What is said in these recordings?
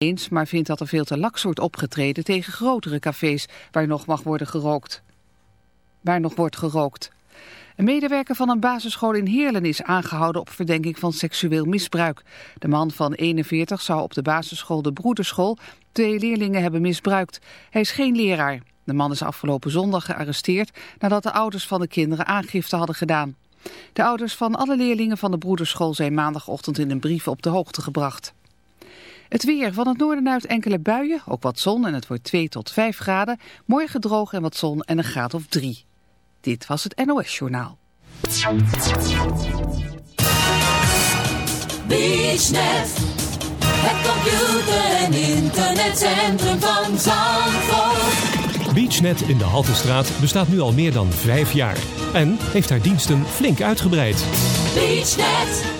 eens, maar vindt dat er veel te laks wordt opgetreden tegen grotere cafés waar nog mag worden gerookt. Waar nog wordt gerookt. Een medewerker van een basisschool in Heerlen is aangehouden op verdenking van seksueel misbruik. De man van 41 zou op de basisschool De Broederschool twee leerlingen hebben misbruikt. Hij is geen leraar. De man is afgelopen zondag gearresteerd nadat de ouders van de kinderen aangifte hadden gedaan. De ouders van alle leerlingen van de Broederschool zijn maandagochtend in een brief op de hoogte gebracht. Het weer van het noorden uit enkele buien, ook wat zon en het wordt 2 tot 5 graden. Morgen droog en wat zon en een graad of 3. Dit was het NOS Journaal. BeachNet, het computer- en internetcentrum van Zandvoort. BeachNet in de Haltestraat bestaat nu al meer dan vijf jaar. En heeft haar diensten flink uitgebreid. BeachNet,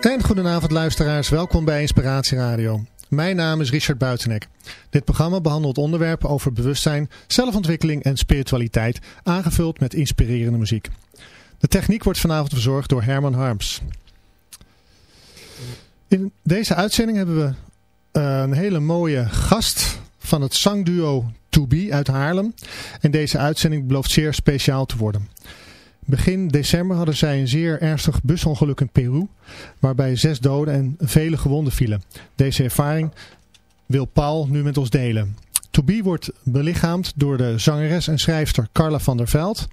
En goedenavond luisteraars, welkom bij Inspiratie Radio. Mijn naam is Richard Buitenek. Dit programma behandelt onderwerpen over bewustzijn, zelfontwikkeling en spiritualiteit, aangevuld met inspirerende muziek. De techniek wordt vanavond verzorgd door Herman Harms. In deze uitzending hebben we eh, een hele mooie gast van het zangduo To Be uit Haarlem. En deze uitzending belooft zeer speciaal te worden. Begin december hadden zij een zeer ernstig busongeluk in Peru, waarbij zes doden en vele gewonden vielen. Deze ervaring wil Paul nu met ons delen. To Be wordt belichaamd door de zangeres en schrijfster Carla van der Veld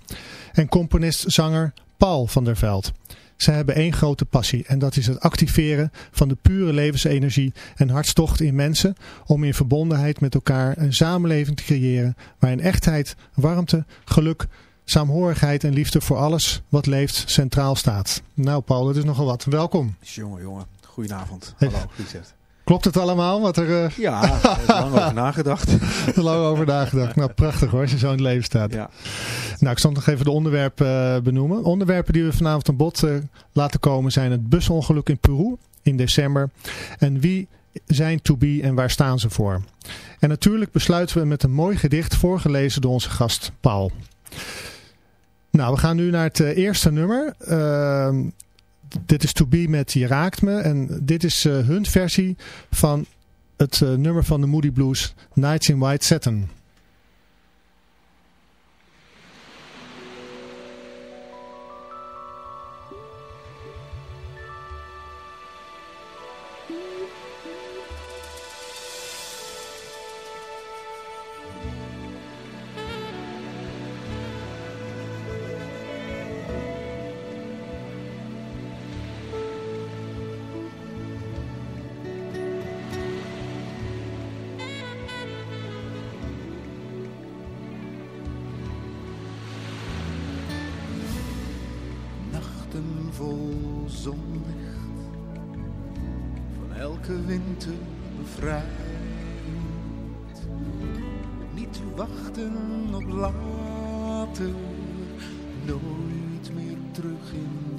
en componist-zanger Paul van der Veld. Zij hebben één grote passie en dat is het activeren van de pure levensenergie en hartstocht in mensen om in verbondenheid met elkaar een samenleving te creëren waarin echtheid, warmte, geluk, saamhorigheid en liefde voor alles wat leeft centraal staat. Nou Paul, dat is nogal wat. Welkom. Jongen, jongen. Goedenavond. Hallo, Richard. Klopt het allemaal? Wat er eh, Ja, ik lang over nagedacht. er lang over nagedacht. Nou, prachtig hoor, als je zo in het leven staat. Ja. Nou, ik stond nog even de onderwerpen eh, benoemen. Onderwerpen die we vanavond aan bod eh, laten komen zijn het busongeluk in Peru in december. En wie zijn To Be en waar staan ze voor? En natuurlijk besluiten we met een mooi gedicht voorgelezen door onze gast Paul. Nou, we gaan nu naar het eh, eerste nummer. Ehm, dit is To Be met Je Raakt Me. En dit is eh, hun versie van het eh, nummer van de Moody Blues, Nights in White Satin. Elke winter bevrijd. Niet wachten op later, nooit meer terug in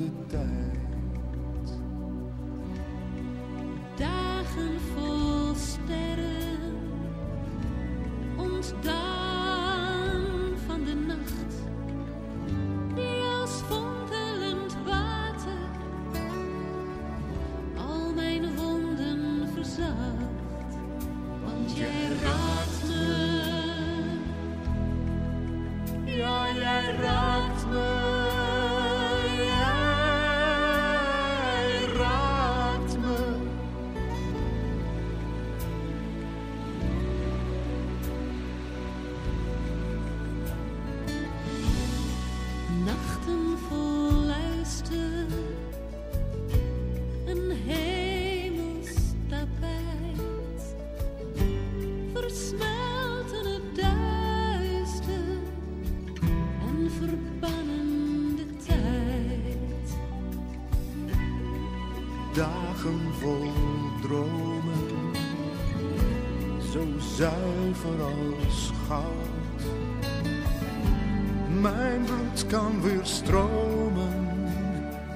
Kan weer stromen,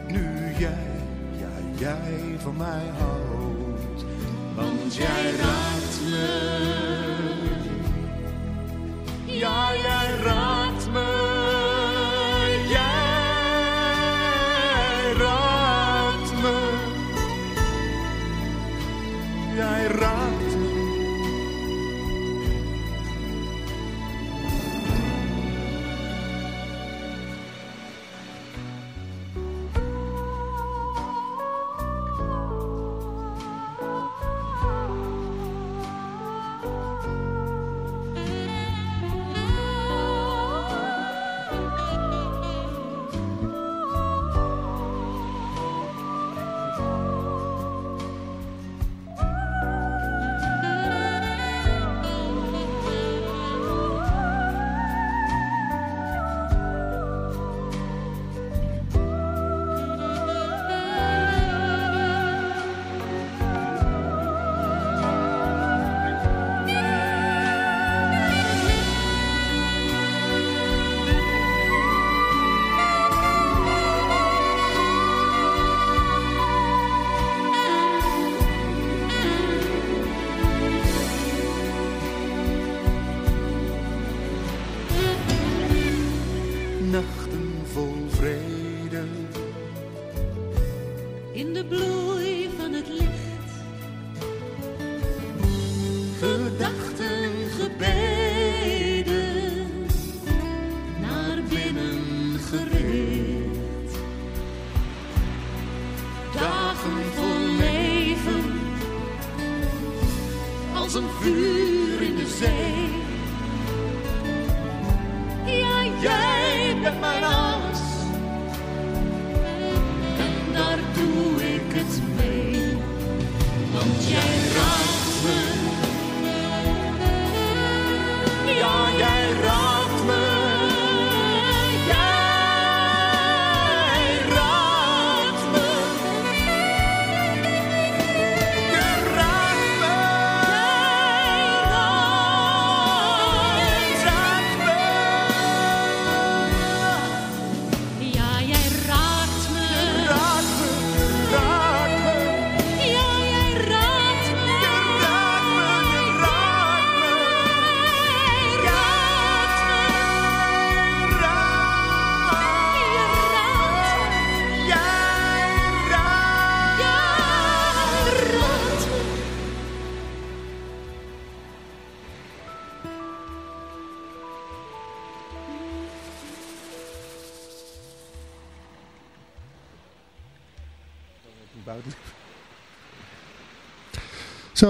nu jij, ja jij van mij houdt. Want jij raakt me, ja jij raakt me, als een vuur in de zee. Ja, Jij bent mijn alles,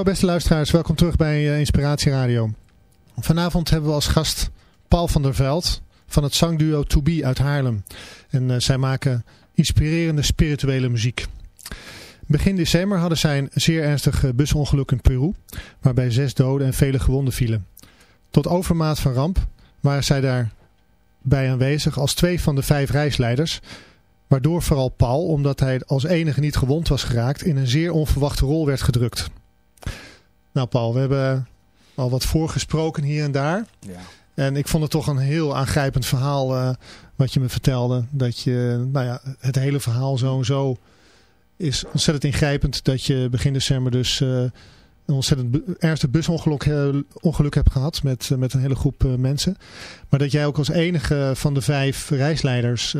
Beste luisteraars, welkom terug bij uh, Inspiratie Radio. Vanavond hebben we als gast Paul van der Veld van het zangduo To Be uit Haarlem. En uh, zij maken inspirerende spirituele muziek. Begin december hadden zij een zeer ernstig busongeluk in Peru, waarbij zes doden en vele gewonden vielen. Tot overmaat van ramp waren zij daarbij aanwezig als twee van de vijf reisleiders, waardoor vooral Paul, omdat hij als enige niet gewond was geraakt, in een zeer onverwachte rol werd gedrukt. Nou Paul, we hebben al wat voorgesproken hier en daar. Ja. En ik vond het toch een heel aangrijpend verhaal uh, wat je me vertelde. Dat je, nou ja, het hele verhaal zo en zo is ontzettend ingrijpend. Dat je begin december dus uh, een ontzettend ernstig busongeluk uh, ongeluk hebt gehad met, met een hele groep mensen. Maar dat jij ook als enige van de vijf reisleiders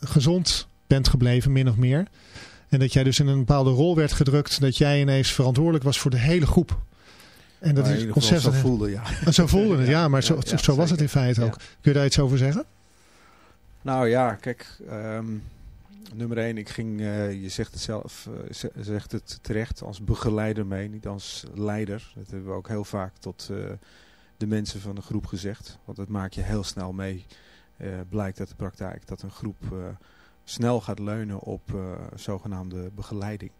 gezond bent gebleven, min of meer. En dat jij dus in een bepaalde rol werd gedrukt. Dat jij ineens verantwoordelijk was voor de hele groep. En dat is ontzettend. Zo voelde, ja. En zo voelde het, ja, ja maar zo, ja, zo was het in feite ook. Kun je daar iets over zeggen? Nou ja, kijk, um, nummer één, ik ging, uh, je zegt het zelf, uh, zegt het terecht, als begeleider mee, niet als leider. Dat hebben we ook heel vaak tot uh, de mensen van de groep gezegd. Want dat maak je heel snel mee, blijkt uit de praktijk, dat een groep snel gaat leunen op zogenaamde begeleiding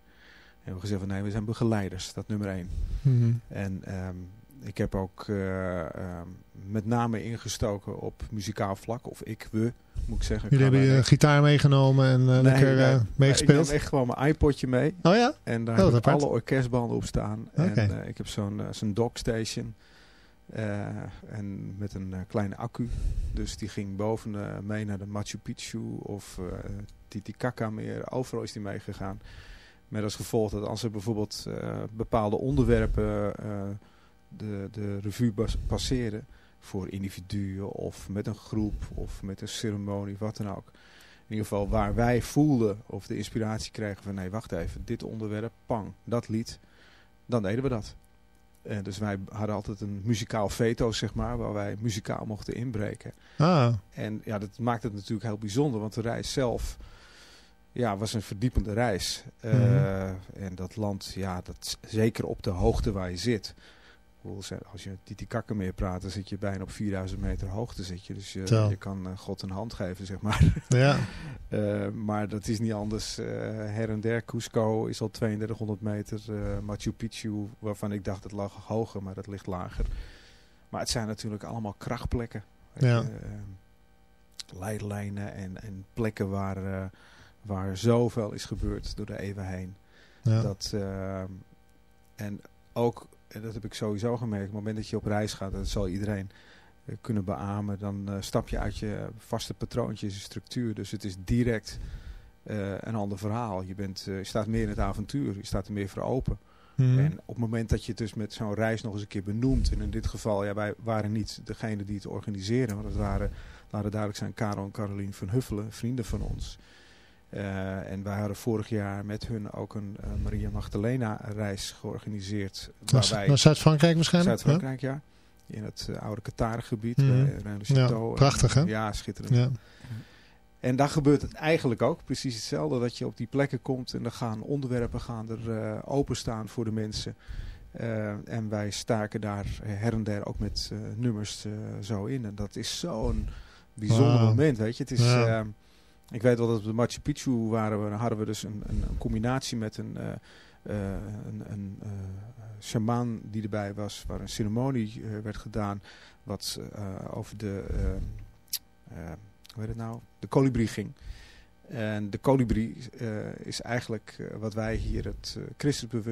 hebben we gezegd van nee, we zijn begeleiders, dat nummer één. Mm -hmm. En um, ik heb ook uh, um, met name ingestoken op muzikaal vlak, of ik, we, moet ik zeggen. Jullie hebben je gitaar meegenomen en uh, nee, lekker uh, meegespeeld? Ik neem echt gewoon mijn iPodje mee. Oh ja? En daar oh, heb ik alle orkestbanden op staan. Okay. En ik heb zo'n zo'n dockstation. En met een kleine accu. Dus die ging boven mee naar de Machu Picchu of Titicaca meer. Overal is die meegegaan. Met als gevolg dat als er bijvoorbeeld bepaalde onderwerpen de, de revue passeren voor individuen of met een groep of met een ceremonie, wat dan ook. In ieder geval waar wij voelden of de inspiratie kregen van nee wacht even, dit onderwerp, pang, dat lied, dan deden we dat. En dus wij hadden altijd een muzikaal veto, zeg maar, waar wij muzikaal mochten inbreken. Ah. En ja, dat maakt het natuurlijk heel bijzonder, want de reis zelf ja, was een verdiepende reis. Uh, mm -hmm. En dat land, ja, dat zeker op de hoogte waar je zit. Als je Titicaca meer praat, dan zit je bijna op 4000 meter hoogte. Zit je, dus je, je kan uh, God een hand geven, zeg maar. Ja. uh, maar dat is niet anders. her en der, Cusco is al 3200 meter. Machu Picchu, waarvan ik dacht het lag hoger, maar dat ligt lager. Maar het zijn natuurlijk allemaal krachtplekken. Ja. Leidlijnen en, en plekken waar waar zoveel is gebeurd door de eeuwen heen. Ja. Dat, en ook, en dat heb ik sowieso gemerkt, op het moment dat je op reis gaat, dat zal iedereen uh, kunnen beamen, dan uh, stap je uit je vaste patroontjes en structuur. Dus het is direct een ander verhaal. Je, bent, je staat meer in het avontuur, je staat er meer voor open. Mhm. En op het moment dat je het dus met zo'n reis nog eens een keer benoemt, en in dit geval, ja, wij waren niet degene die het organiseren, maar dat waren, laten duidelijk zijn, Karel en Carolien van Huffelen, vrienden van ons. Uh, en wij hadden vorig jaar met hun ook een uh, Maria Magdalena reis georganiseerd. Naar, naar Zuid-Frankrijk waarschijnlijk? Zuid-Frankrijk, ja. ja. In het uh, oude Qatar-gebied. Mm. ja, prachtig hè? Ja, schitterend. Ja. En daar gebeurt het eigenlijk ook precies hetzelfde. Dat je op die plekken komt en dan gaan onderwerpen gaan er openstaan voor de mensen. en wij staken daar her en der ook met nummers zo in. En dat is zo'n bijzonder Wow. moment, weet je. Het is... Ja. Ik weet wel dat op de Machu Picchu waren we, hadden we dus een, een, een combinatie met een, uh, uh, een, een uh, shamaan die erbij was, waar een ceremonie werd gedaan, wat over de, hoe heet het nou, de kolibrie ging. En de kolibrie is eigenlijk wat wij hier het christelijk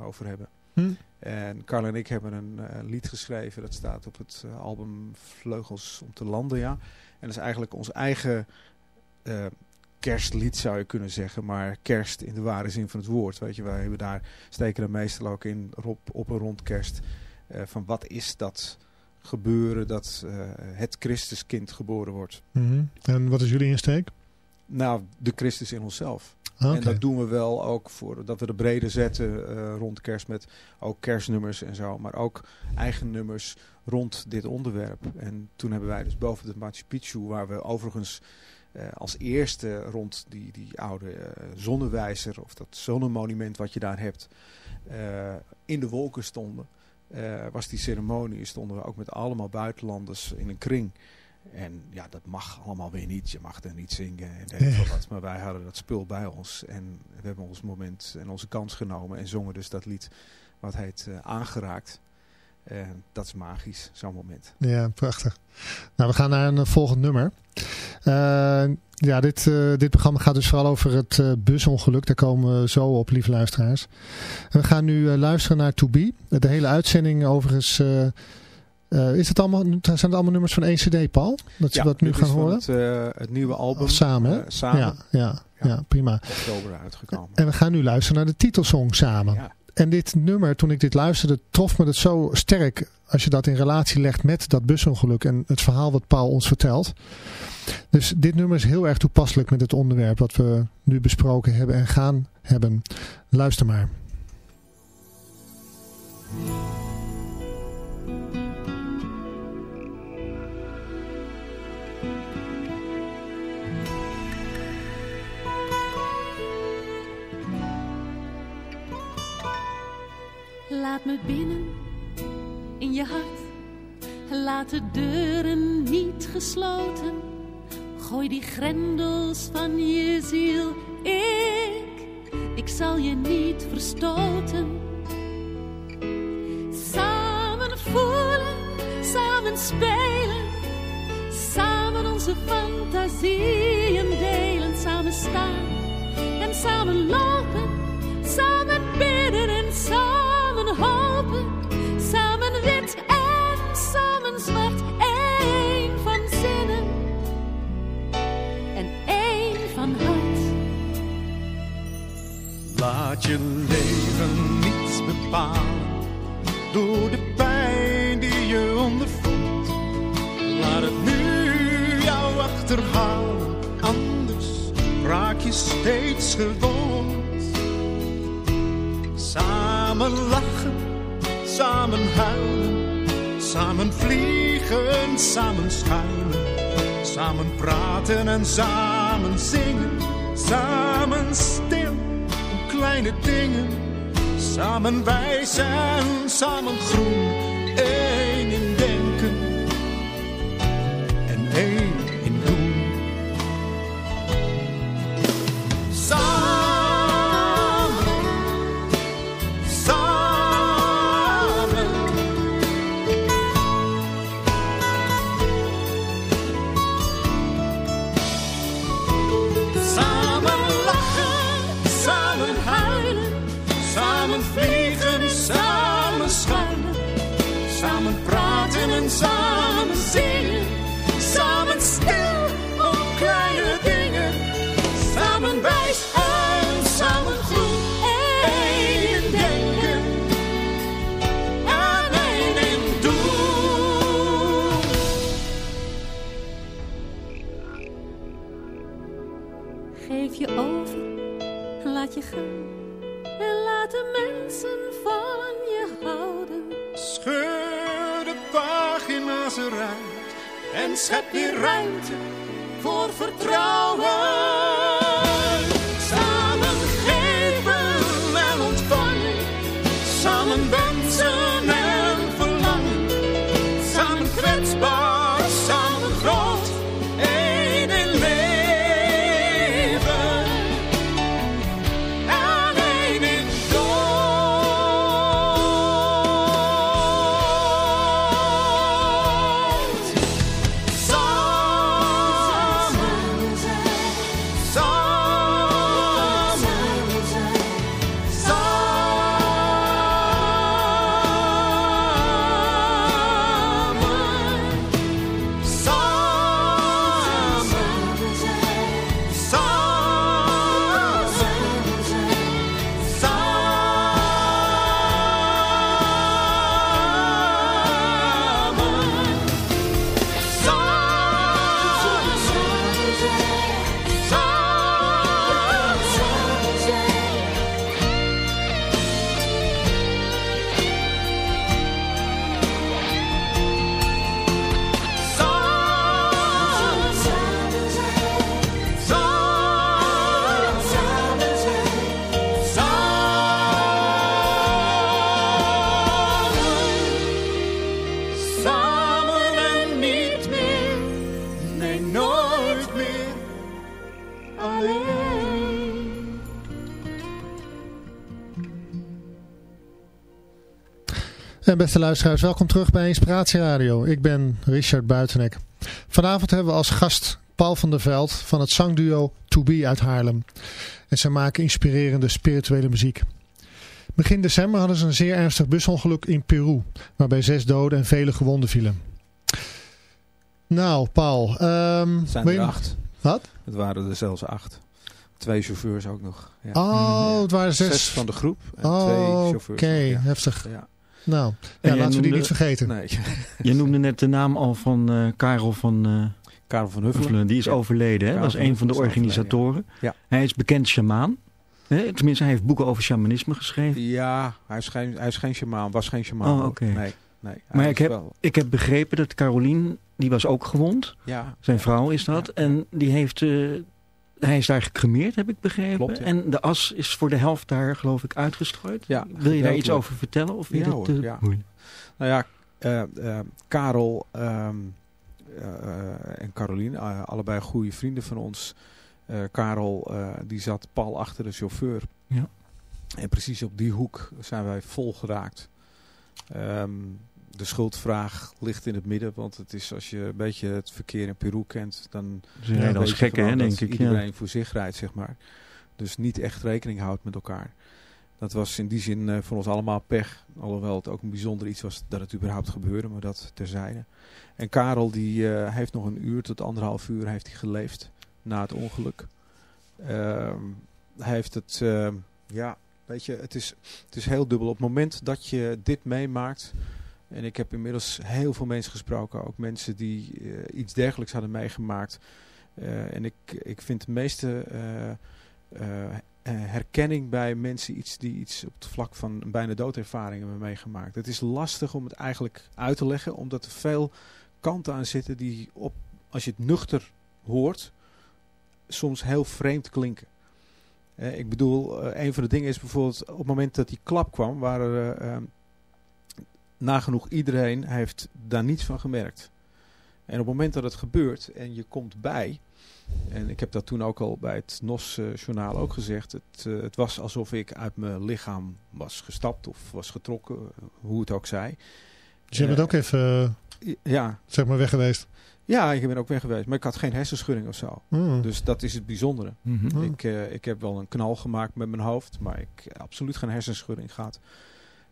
over hebben. Hm? En Carl en ik hebben een lied geschreven, dat staat op het album Vleugels om te landen, ja. En dat is eigenlijk ons eigen uh, kerstlied zou je kunnen zeggen, maar kerst in de ware zin van het woord. Weet je, wij hebben daar, steken er meestal ook in op, op een rond kerst. Uh, van wat is dat gebeuren dat uh, het Christuskind geboren wordt. Mm -hmm. En wat is jullie insteek? Nou, de Christus in onszelf. Ah, okay. En dat doen we wel ook voor dat we de brede zetten rond kerst met ook kerstnummers en zo. Maar ook eigen nummers rond dit onderwerp. En toen hebben wij dus boven de Machu Picchu, waar we overigens eh, als eerste rond die, die oude eh, zonnewijzer of dat zonnemonument wat je daar hebt eh, in de wolken stonden. eh, was die ceremonie, stonden we ook met allemaal buitenlanders in een kring. En ja, dat mag allemaal weer niet. Je mag er niet zingen en wat. Maar wij hadden dat spul bij ons. En we hebben ons moment en onze kans genomen. En zongen dus dat lied wat heet eh, Aangeraakt. En dat is magisch, zo'n moment. Ja, prachtig. Nou, we gaan naar een eh, volgend nummer. Eh, ja, dit, eh, dit programma gaat dus vooral over het eh, busongeluk. Daar komen we zo op, lieve luisteraars. En we gaan nu eh, luisteren naar To Be. De hele uitzending overigens... eh, eh, is het allemaal, zijn het allemaal nummers van één cd, Paul? Dat ze Ja, dat nu gaan horen? Het, eh, het nieuwe album. Of samen, hè? eh, samen. Ja, ja, ja, prima. Oktober uitgekomen. En we gaan nu luisteren naar de titelsong samen. Ja. En dit nummer, toen ik dit luisterde, trof me het zo sterk als je dat in relatie legt met dat busongeluk en het verhaal wat Paul ons vertelt. Dus dit nummer is heel erg toepasselijk met het onderwerp wat we nu besproken hebben en gaan hebben. Luister maar. Laat me binnen in je hart. Laat de deuren niet gesloten. Gooi die grendels van je ziel. Ik, ik zal je niet verstoten. Samen voelen, samen spelen. Samen onze fantasieën delen. Samen staan en samen lopen. Samen bidden Wit en samen. Eén van zinnen en één van hart. Laat je leven niets bepalen door de pijn die je ondervoelt. Laat het nu jou achterhalen, anders raak je steeds gewond. Samen lachen, samen huilen, samen vliegen, samen schuilen. Samen praten en samen zingen, samen stil kleine dingen. Samen wijs en samen groen, één En laat de mensen van je houden. Scheur de pagina's eruit en schep weer ruimte voor vertrouwen. En beste luisteraars, welkom terug bij Inspiratie Radio. Ik ben Richard Buitenek. Vanavond hebben we als gast Paul van der Veld van het zangduo To Be uit Haarlem. En zij maken inspirerende spirituele muziek. Begin december hadden ze een zeer ernstig busongeluk in Peru, waarbij zes doden en vele gewonden vielen. Nou, Paul. ehm, Het zijn er je- acht. Wat? Het waren er zelfs acht. Twee chauffeurs ook nog. Ja. Oh, het waren zes. Zes van de groep en Oh, twee Oké, chauffeurs. Ja. heftig. Ja. Nou, ja, laten we die niet vergeten. Nee. Je noemde net de naam al van eh, Karel van eh, Karel van Huffelen. Die is Ja. overleden. Hè? Dat is van een van de organisatoren. Ja. Hij is bekend shamaan. Hè? Tenminste, hij heeft boeken over shamanisme geschreven. Ja, hij is geen, hij is geen shamaan. Was geen shamaan. Oh, oké. Nee, nee. hij Maar ik heb, wel- ik heb begrepen dat Carolien, die was ook gewond. Ja. Zijn vrouw is dat. En die heeft, eh, hij is daar gecremeerd, heb ik begrepen. Klopt, ja. En de as is voor de helft daar, geloof ik, uitgestrooid. Ja, Wil je daar iets over vertellen? Of Ja, hoor, te ja. moeilijk? Nou ja, eh, eh, Karel ehm, eh, eh, en Carolien, eh, allebei goede vrienden van ons. Eh, Karel, eh, die zat pal achter de chauffeur. Ja. En precies op die hoek zijn wij vol geraakt. De schuldvraag ligt in het midden, want het is als je een beetje het verkeer in Peru kent, dan Ze rijden als gekken, hè, dat denk ik, ja. Iedereen voor zich rijdt, zeg maar. Dus niet echt rekening houdt met elkaar. Dat was in die zin eh, voor ons allemaal pech. Alhoewel het ook een bijzonder iets was dat het überhaupt gebeurde, maar dat terzijde. En Karel die eh, heeft nog een uur tot anderhalf uur heeft hij geleefd na het ongeluk. Ehm, hij heeft het, ehm, ja, weet je, het is, het is heel dubbel. Op het moment dat je dit meemaakt, en ik heb inmiddels heel veel mensen gesproken, ook mensen die eh, iets dergelijks hadden meegemaakt. Eh, en ik, ik vind de meeste eh, herkenning bij mensen iets die iets op het vlak van bijna doodervaring hebben meegemaakt. Het is lastig om het eigenlijk uit te leggen, omdat er veel kanten aan zitten die op, als je het nuchter hoort, soms heel vreemd klinken. Ik bedoel, een van de dingen is bijvoorbeeld op het moment dat die klap kwam, waren eh, nagenoeg iedereen heeft daar niets van gemerkt. En op het moment dat het gebeurt en je komt bij, en ik heb dat toen ook al bij het NOS-journaal ook gezegd, het, eh, het was alsof ik uit mijn lichaam was gestapt of was getrokken, eh, hoe het ook zij. Dus je bent ook even, eh, ja. zeg maar, weg geweest. Ja, ik ben ook weg geweest, maar ik had geen hersenschudding of zo. Hmm. Dus dat is het bijzondere. Mhm. Ik, eh, ik heb wel een knal gemaakt met mijn hoofd, maar ik heb absoluut geen hersenschudding gehad.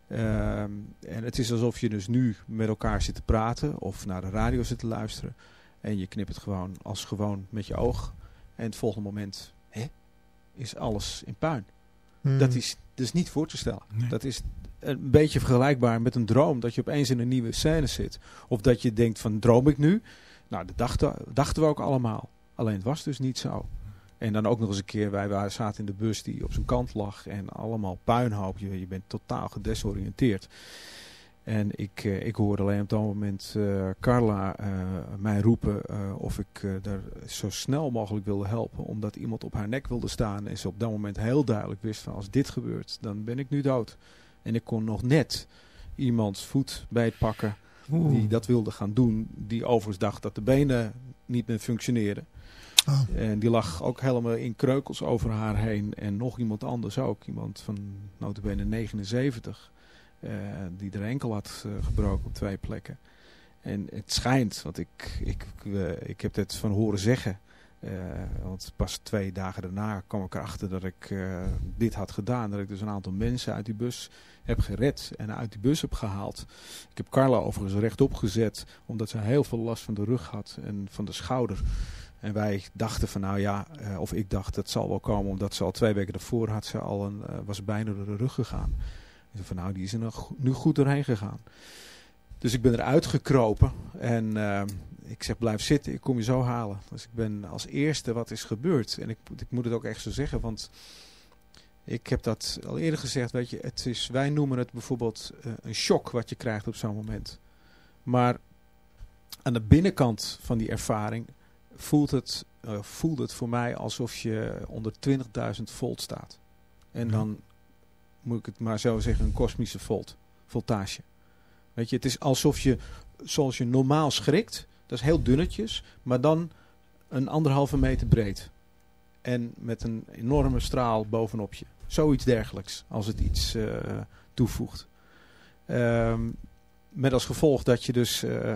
Ehm, en het is alsof je dus nu met elkaar zit te praten of naar de radio zit te luisteren. En je knipt het gewoon als gewoon met je oog. En het volgende moment hè, is alles in puin. Hmm. Dat is dus niet voor te stellen. Dat is een beetje vergelijkbaar met een droom. Dat je opeens in een nieuwe scène zit. Of dat je denkt van droom ik nu? Nou, dat dachten, dachten we ook allemaal. Alleen het was dus niet zo. En dan ook nog eens een keer, wij waren, zaten in de bus die op zijn kant lag. En allemaal puinhoop. Je, je bent totaal gedesoriënteerd. En ik, eh, ik hoorde alleen op dat moment eh, Carla eh, mij roepen of ik daar zo snel mogelijk wilde helpen. Omdat iemand op haar nek wilde staan. En ze op dat moment heel duidelijk wist van als dit gebeurt, dan ben ik nu dood. En ik kon nog net iemands voet bijpakken die dat wilde gaan doen. Die overigens dacht dat de benen niet meer functioneerden. Oh. En die lag ook helemaal in kreukels over haar heen. En nog iemand anders ook. Iemand van notabene 79. eh, die er enkel had eh, gebroken op twee plekken. En het schijnt, want ik, ik, eh, ik heb het van horen zeggen. eh, want pas twee dagen daarna kwam ik erachter dat ik eh, dit had gedaan. Dat ik dus een aantal mensen uit die bus heb gered en uit die bus heb gehaald. Ik heb Carla overigens rechtop gezet, omdat ze heel veel last van de rug had en van de schouder. En wij dachten van nou ja, eh, of ik dacht dat zal wel komen, omdat ze al twee weken daarvoor had ze al een, eh, was bijna door de rug gegaan. Ze van nou, die is er nog nu goed doorheen gegaan. Dus ik ben eruit gekropen en eh, ik zeg blijf zitten, ik kom je zo halen. Dus ik ben als eerste wat is gebeurd. En ik, ik moet het ook echt zo zeggen, want ik heb dat al eerder gezegd, weet je, het is, wij noemen het bijvoorbeeld een shock wat je krijgt op zo'n moment. Maar aan de binnenkant van die ervaring voelt het, voelt het voor mij alsof je onder 20.000 volt staat. En dan moet ik het maar zo zeggen, een kosmische volt, voltage. Weet je, het is alsof je, zoals je normaal schrikt, dat is heel dunnetjes, maar dan een anderhalve meter breed. En met een enorme straal bovenop je. Zoiets dergelijks, als het iets eh, toevoegt. Ehm, met als gevolg dat je dus eh,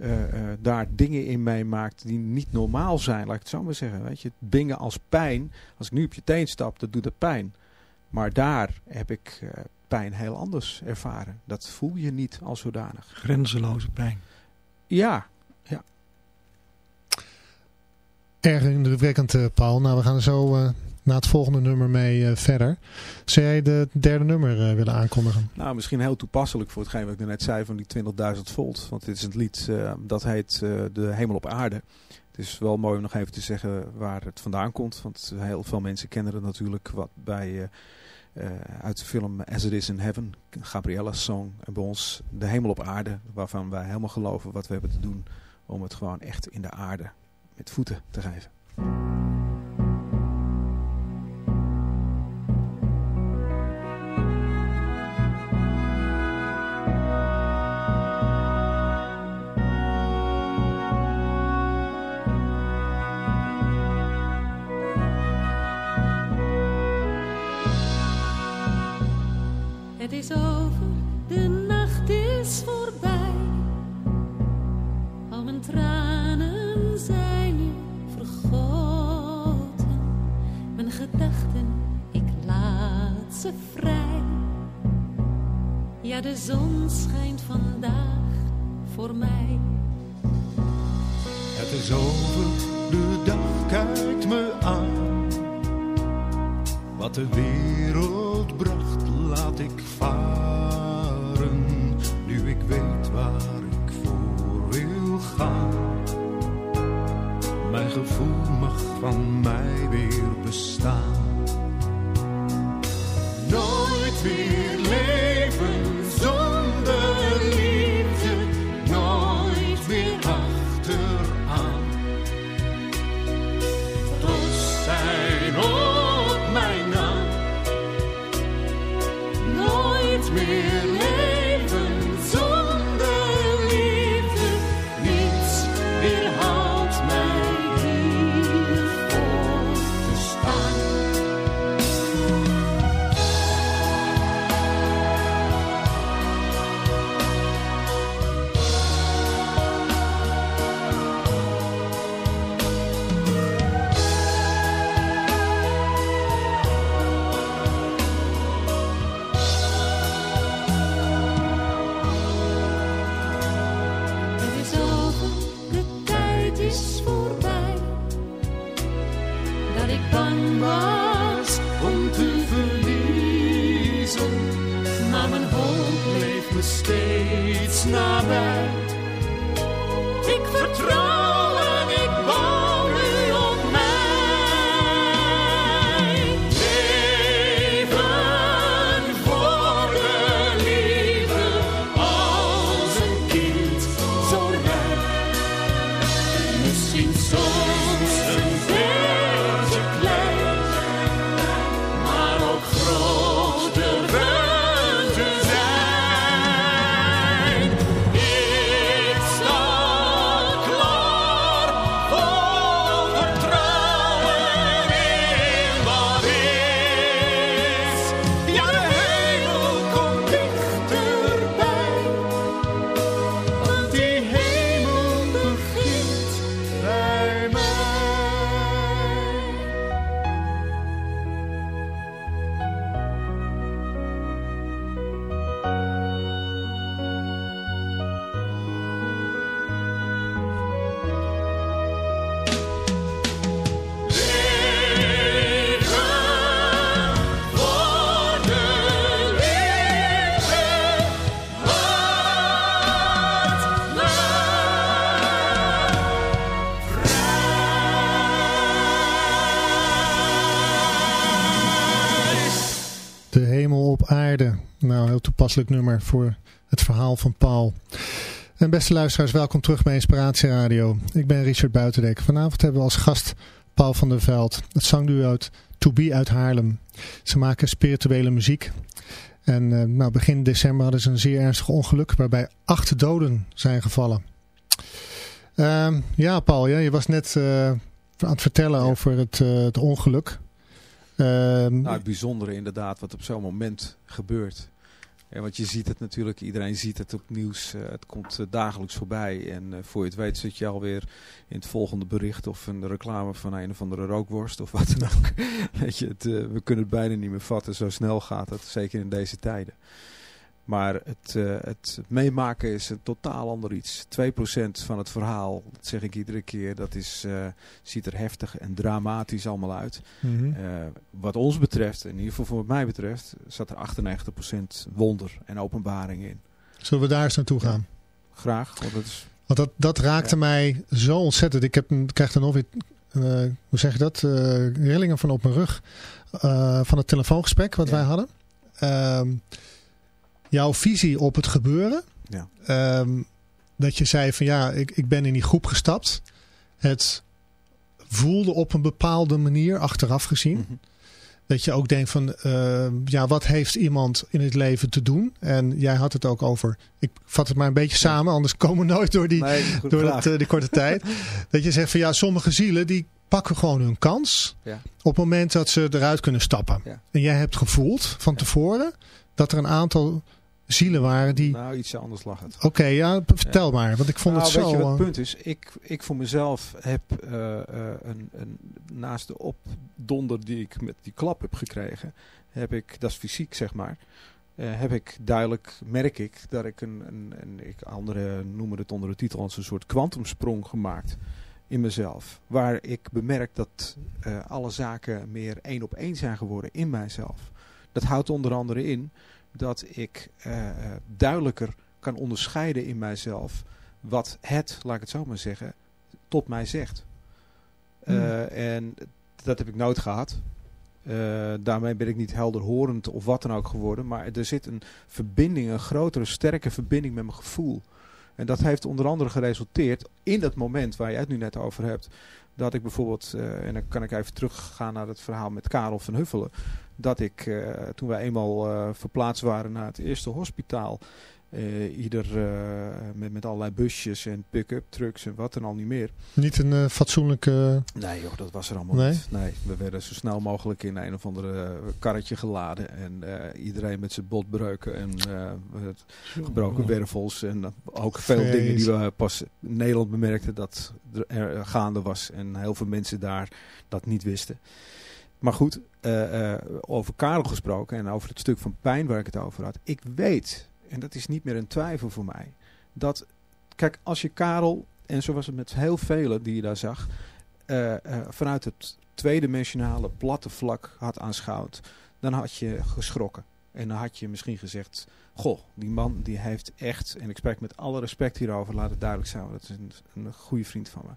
eh, eh, daar dingen in meemaakt die niet normaal zijn, laat ik het zo maar zeggen. Weet je, het bingen als pijn, als ik nu op je teen stap, dat doet het pijn. Maar daar heb ik eh, pijn heel anders ervaren. Dat voel je niet als zodanig. Grenzeloze pijn. Ja, ja. Erg indrukwekkend, Paul. Nou, we gaan er zo naar het volgende nummer mee eh, verder. Zou jij de derde nummer eh, willen aankondigen? Nou, misschien heel toepasselijk voor hetgeen wat ik net zei van die 20.000 volt. Want dit is een lied eh, dat heet De Hemel op Aarde. Het is wel mooi om nog even te zeggen waar het vandaan komt. Want heel veel mensen kennen het natuurlijk wat bij, uit de film As It Is in Heaven. Gabriella's song. En bij ons De Hemel op Aarde. Waarvan wij helemaal geloven wat we hebben te doen om het gewoon echt in de aarde met voeten te geven. Vrij. Ja, de zon schijnt vandaag voor mij. Het is over, de dag kijkt me aan. Wat de wereld bracht, laat ik varen. Nu ik weet waar ik voor wil gaan. Mijn gevoel toepasselijk nummer voor het verhaal van Paul. En beste luisteraars, welkom terug bij Inspiratie Radio. Ik ben Richard Buitendek. Vanavond hebben we als gast Paul van der Veld. Het zangduo uit To Be uit Haarlem. Ze maken spirituele muziek. En eh, nou, begin december hadden ze een zeer ernstig ongeluk waarbij acht doden zijn gevallen. Ehm, ja, Paul, ja, je was net eh, aan het vertellen over het, eh, het ongeluk. Ehm, Nou, het bijzondere inderdaad wat op zo'n moment gebeurt. Ja, want je ziet het natuurlijk, iedereen ziet het op nieuws. eh, het komt eh, dagelijks voorbij. En eh, voor je het weet zit je alweer in het volgende bericht of een reclame van een of andere rookworst of wat dan ook. Weet je, het, we kunnen het bijna niet meer vatten. Zo snel gaat het, zeker in deze tijden. Maar het, eh, het meemaken is een totaal ander iets. 2% van het verhaal, dat zeg ik iedere keer, dat is, eh, ziet er heftig en dramatisch allemaal uit. Mhm. Eh, wat ons betreft, in ieder geval voor wat mij betreft, zat er 98% wonder en openbaring in. Zullen we daar eens naartoe gaan? Graag, want dat is... Want dat, dat raakte mij zo ontzettend. Ik, heb, ik krijg er nog weer, hoe zeg je dat, rillingen van op mijn rug. van het telefoongesprek wat wij hadden. Ehm, jouw visie op het gebeuren. Ja. Ehm, dat je zei van ja, ik, ik ben in die groep gestapt. Het voelde op een bepaalde manier achteraf gezien. Mhm. Dat je ook denkt van, eh, ja, wat heeft iemand in het leven te doen? En jij had het ook over, ik vat het maar een beetje samen, anders komen we nooit door die, Nee, door dat, eh, die korte tijd. Dat je zegt van, ja, sommige zielen die pakken gewoon hun kans Ja. op het moment dat ze eruit kunnen stappen. Ja. En jij hebt gevoeld van tevoren dat er een aantal zielen waren die... Nou, iets anders lag het. Oké, ja, vertel maar, want ik vond nou, het zo... weet je wat het punt is? Ik, ik voor mezelf heb eh, eh, een, een, naast de opdonder die ik met die klap heb gekregen, heb ik, dat is fysiek zeg maar, eh, heb ik duidelijk, merk ik, dat ik een, een, een ik, anderen noemen het onder de titel als een soort kwantumsprong gemaakt in mezelf. Waar ik bemerk dat alle zaken meer één op één zijn geworden in mijzelf. Dat houdt onder andere in dat ik eh, eh, duidelijker kan onderscheiden in mijzelf wat het, laat ik het zo maar zeggen, tot mij zegt. Eh, En dat heb ik nooit gehad. Eh, daarmee ben ik niet helderhorend of wat dan ook geworden. Maar er zit een verbinding, een grotere, sterke verbinding met mijn gevoel. En dat heeft onder andere geresulteerd in dat moment waar je het nu net over hebt. Dat ik bijvoorbeeld, eh, en dan kan ik even teruggaan naar het verhaal met Karel van Huffelen. Dat ik, eh, toen wij eenmaal eh, verplaatst waren naar het eerste hospitaal. Eh, ieder eh, met, met allerlei busjes en pick-up trucks en wat dan al niet meer. Niet een eh, fatsoenlijke... Nee joh, dat was er allemaal Nee? niet. Nee, we werden zo snel mogelijk in een of andere karretje geladen. En eh, iedereen met zijn botbreuken en eh, het gebroken wervels. En ook veel Vrees. dingen die we pas in Nederland bemerkten dat er gaande was. En heel veel mensen daar dat niet wisten. Maar goed, eh, eh, over Karel gesproken en over het stuk van pijn waar ik het over had. Ik weet, en dat is niet meer een twijfel voor mij, dat, kijk, als je Karel, en zo was het met heel velen die je daar zag, eh, eh, vanuit het tweedimensionale platte vlak had aanschouwd, dan had je geschrokken. En dan had je misschien gezegd, goh, die man die heeft echt, en ik spreek met alle respect hierover, laat het duidelijk zijn, dat is een, een goede vriend van me.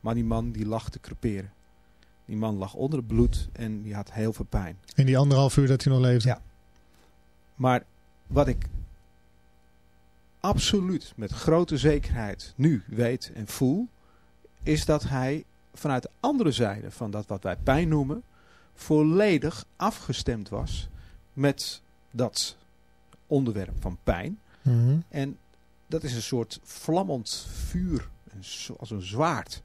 Maar die man die lag te creperen. Die man lag onder het bloed en die had heel veel pijn. In die anderhalf uur dat hij nog leefde. Ja. Maar wat ik absoluut met grote zekerheid nu weet en voel, is dat hij vanuit de andere zijde van dat wat wij pijn noemen, volledig afgestemd was met dat onderwerp van pijn. Mhm. En dat is een soort vlammend vuur, als een zwaard,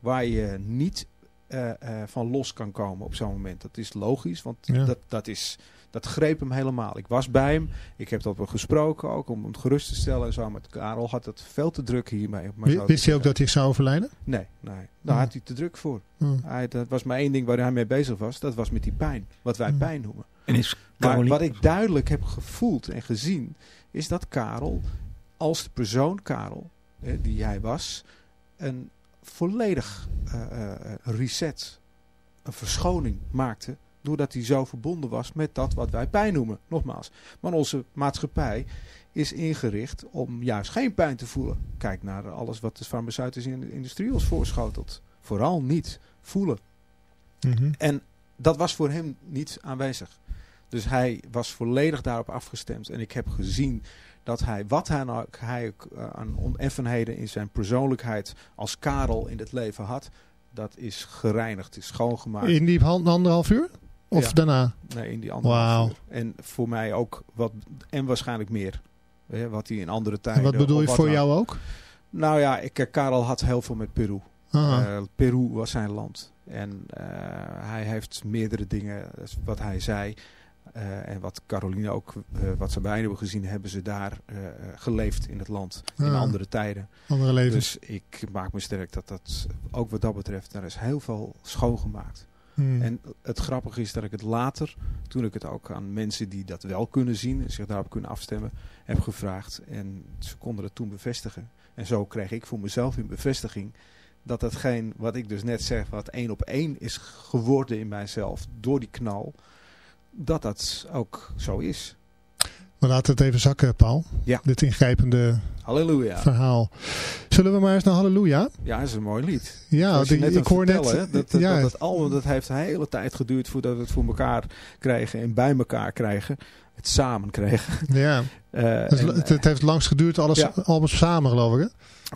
waar je niet eh, eh, van los kan komen op zo'n moment. Dat is logisch, want Ja. dat, dat, is, dat greep hem helemaal. Ik was bij hem, ik heb dat wel gesproken ook om hem gerust te stellen en zo. Met Karel had het veel te druk hiermee. maar Wist hij ook dat hij zou overlijden? Nee, nee. daar Ja. had hij te druk voor. Ja. Hij, dat was maar één ding waar hij mee bezig was. Dat was met die pijn. Wat wij Ja. pijn noemen. En is Maar wat ik duidelijk heb gevoeld en gezien, is dat Karel, als de persoon Karel, eh, die hij was, een volledig eh, eh, reset, een verschoning maakte, doordat hij zo verbonden was met dat wat wij pijn noemen. Nogmaals, maar onze maatschappij is ingericht om juist geen pijn te voelen. Kijk naar alles wat de farmaceutische industrie ons voorschotelt. Vooral niet voelen. Mhm. En dat was voor hem niet aanwezig. Dus hij was volledig daarop afgestemd. En ik heb gezien dat hij, wat hij, nou, hij eh, aan oneffenheden in zijn persoonlijkheid als Karel in het leven had, dat is gereinigd, is schoongemaakt. In die hand- anderhalf uur? Of Ja. daarna? Nee, in die andere Wauw. En voor mij ook wat, en waarschijnlijk meer. Hè, wat hij in andere tijden. En wat bedoel je wat voor dan- jou ook? Nou ja, ik, eh, Karel had heel veel met Peru. Eh, Peru was zijn land. En eh, hij heeft meerdere dingen, is wat hij zei. En wat Caroline ook, wat ze bij hebben gezien, hebben ze daar geleefd in het land. In Ah. andere tijden. Andere levens. Dus ik maak me sterk dat dat, ook wat dat betreft, daar is heel veel schoongemaakt. Hmm. En het grappige is dat ik het later, toen ik het ook aan mensen die dat wel kunnen zien en zich daarop kunnen afstemmen, heb gevraagd. En ze konden het toen bevestigen. En zo kreeg ik voor mezelf een bevestiging dat hetgeen wat ik dus net zeg, wat één op één is geworden in mijzelf door die knal, dat dat ook zo is. We laten het even zakken, Paul. Ja. Dit ingrijpende Halleluja. verhaal. Zullen we maar eens naar Halleluja? Ja, dat is een mooi lied. Ja, die- net ik hoor net... dat, dat, ja, dat, dat album dat heeft een hele tijd geduurd voordat we het voor elkaar krijgen en bij elkaar krijgen. Het samen krijgen. ja. Eh, het, en, het, het heeft langst geduurd, alles Ja. albums samen geloof ik. Hè?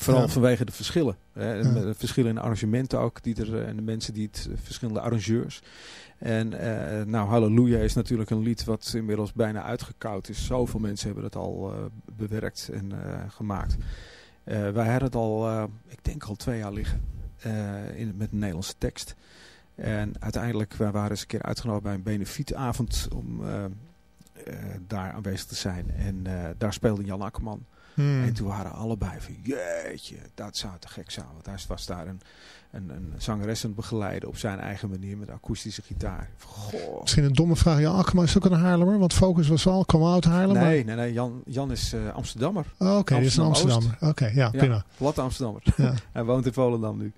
Vooral Ja. vanwege de verschillen. Hè. Verschillen in arrangementen ook. Die er, eh, en de mensen die het, verschillende arrangeurs. En eh, nou, Halleluja is natuurlijk een lied wat inmiddels bijna uitgekoud is. Zoveel mensen hebben het al eh, bewerkt en eh, gemaakt. Wij hadden het al, ik denk al twee jaar liggen. in, met een Nederlandse tekst. En uiteindelijk wij waren eens een keer uitgenodigd bij een benefietavond om daar aanwezig te zijn. En daar speelde Jan Akkerman. Hmm. En toen waren allebei van, jeetje, dat zou te gek zijn. Want hij was daar een, een, een zangeres aan het begeleiden op zijn eigen manier met akoestische gitaar. Goh. Misschien een domme vraag. Ja, Akkerman is ook een Haarlemmer, want Focus was al, kwam uit Haarlem. maar- Nee, nee, nee, Jan, Jan is eh, Amsterdammer. Oh, Oké, die is een. Amsterdammer. Oké, ja, prima. platte Amsterdammer. Ja. hij woont in Volendam nu.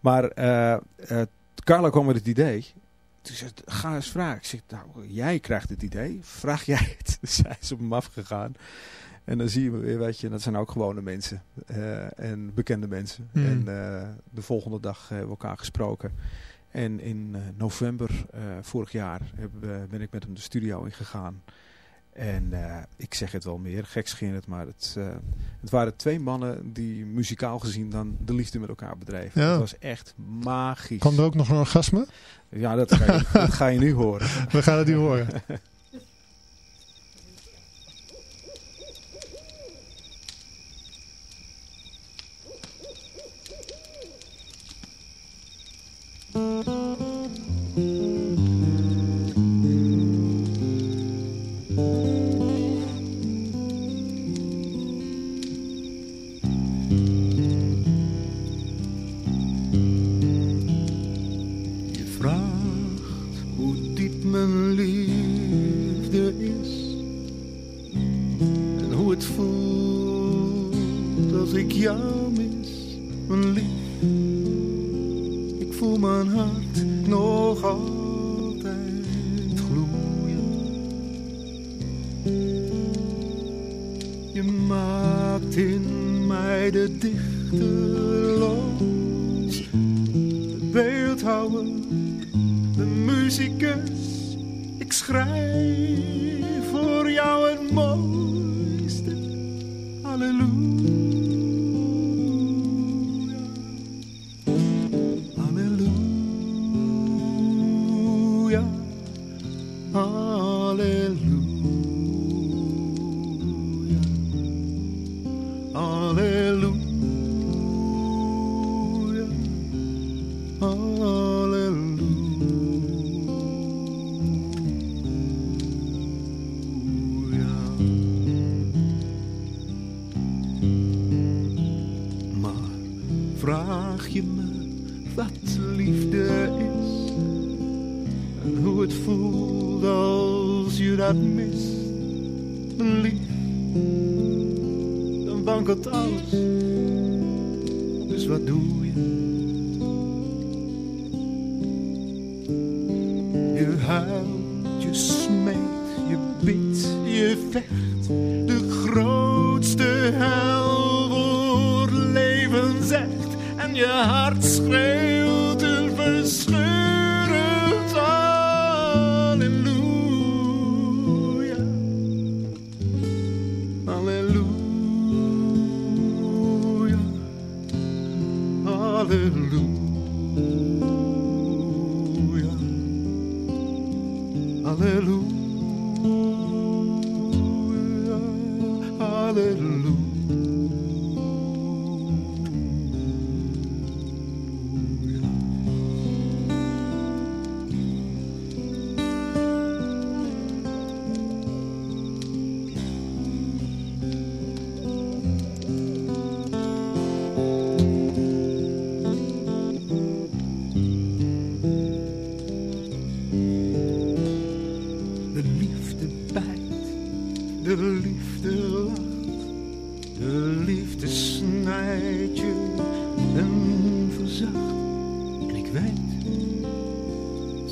Maar eh, Carla kwam met het idee. Toen zei ze, ga eens vragen. Ik zeg, nou, jij krijgt het idee. Vraag jij het? Dus zij is op hem afgegaan. En dan zie je weer, weet je, dat zijn ook gewone mensen. eh, en bekende mensen. Hmm. En eh, de volgende dag hebben we elkaar gesproken. En in eh, november vorig jaar we- ben ik met hem de studio ingegaan. En ik zeg het wel meer, gekscherend, maar het, eh, het waren twee mannen die muzikaal gezien dan de liefde met elkaar bedreven. Ja. Het was echt magisch. Kwam er ook nog een orgasme? Ja, dat ga, je, dat ga je nu horen. We gaan het nu horen.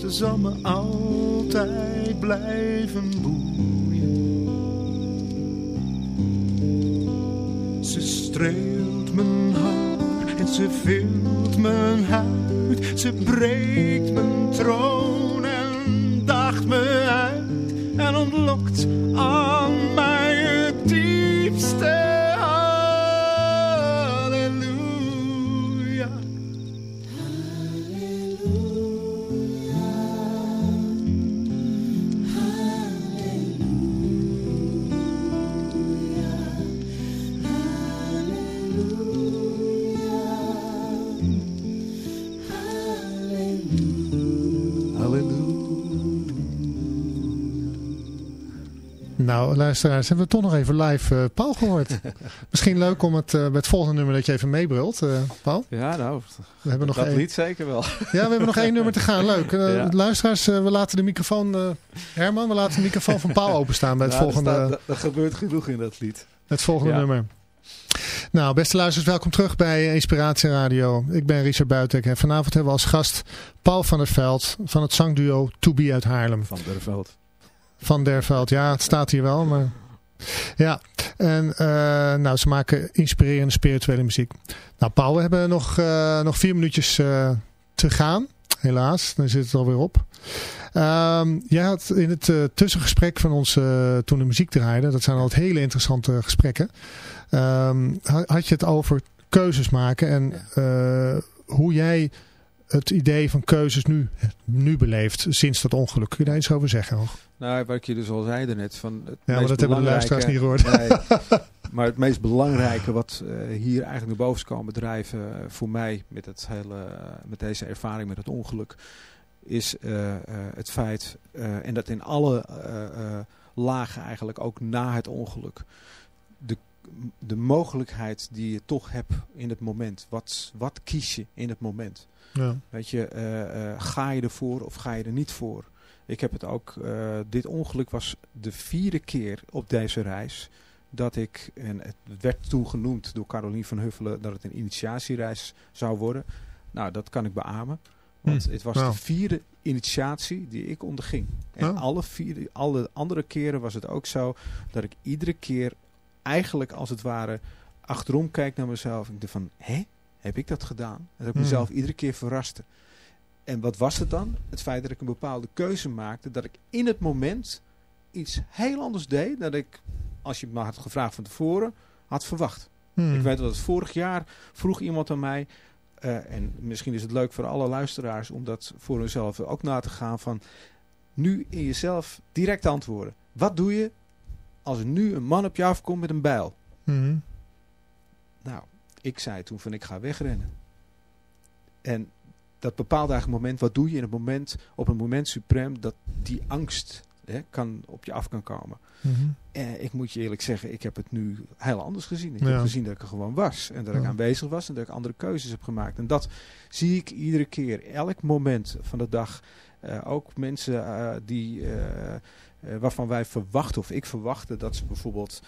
ze zal me altijd blijven boeien. Ze streelt mijn haar en ze vult mijn huid. Ze breekt mijn troon Nou, luisteraars, hebben we toch nog even live eh, Paul gehoord. Misschien leuk om het, eh, bij het volgende nummer dat je even meebrult, eh, Paul. Ja, nou, We hebben nog dat één- lied zeker wel. Ja, we hebben nog één nummer te gaan. Leuk. Ja. Luisteraars, we laten de microfoon... Herman, we laten de microfoon van Paul openstaan bij het Nou, er volgende, staat- er gebeurt genoeg in dat lied. het volgende Ja. nummer. Nou, beste luisteraars, welkom terug bij Inspiratie Radio. Ik ben Richard Buitek en vanavond hebben we als gast Paul van der Veld van het zangduo To Be uit Haarlem. Van der Veld. Van der Veld, ja, het staat hier wel, maar... Ja, en eh, nou, ze maken inspirerende spirituele muziek. Nou, Paul, we hebben nog, eh, nog vier minuutjes eh, te gaan. Helaas, dan zit het alweer op. Ehm jij had in het tussengesprek van ons, toen de muziek draaide, dat zijn altijd hele interessante gesprekken, ehm, ha- had je het over keuzes maken en hoe jij het idee van keuzes nu, nu beleeft sinds dat ongeluk. Kun je daar iets over zeggen nog? Nou, wat ik je dus al zei daarnet. Van het maar meest dat hebben de luisteraars niet gehoord. Nee, maar het meest belangrijke wat eh, hier eigenlijk naar boven is komen drijven eh, voor mij met, het hele, eh, met deze ervaring met het ongeluk. Is het feit, en dat in alle lagen eigenlijk ook na het ongeluk. De, de mogelijkheid die je toch hebt in het moment. Wat, wat kies je in het moment? Ja. Weet je, ga je ervoor of ga je er niet voor? Ik heb het ook, eh, dit ongeluk was de vierde keer op deze reis dat ik, en het werd toen genoemd door Carolien van Huffelen dat het een initiatiereis zou worden. Nou, dat kan ik beamen. Want Hm, het was nou. de vierde initiatie die ik onderging. En Oh. alle, vier, alle andere keren was het ook zo dat ik iedere keer eigenlijk als het ware achterom kijk naar mezelf. En ik dacht van, hè? Heb ik dat gedaan? En dat ik Hmm. mezelf iedere keer verraste. En wat was het dan? Het feit dat ik een bepaalde keuze maakte. Dat ik in het moment iets heel anders deed. Dan ik, als je me had gevraagd van tevoren, had verwacht. Hmm. Ik weet dat het vorig jaar vroeg iemand aan mij. eh, en misschien is het leuk voor alle luisteraars om dat voor hunzelf ook na te gaan. Van nu in jezelf direct antwoorden. Wat doe je als er nu een man op je afkomt met een bijl? Mhm. Nou, ik zei toen van ik ga wegrennen. En dat bepaalt eigenlijk het moment, wat doe je in het moment, op een moment suprem, dat die angst hè, kan, op je af kan komen. En ik moet je eerlijk zeggen, ik heb het nu heel anders gezien. Ik Ja. heb gezien dat ik er gewoon was. En dat ik aanwezig was en dat ik andere keuzes heb gemaakt. En dat zie ik iedere keer, elk moment van de dag. Eh, ook mensen eh, die, waarvan wij verwachten, of ik verwachtte, dat ze bijvoorbeeld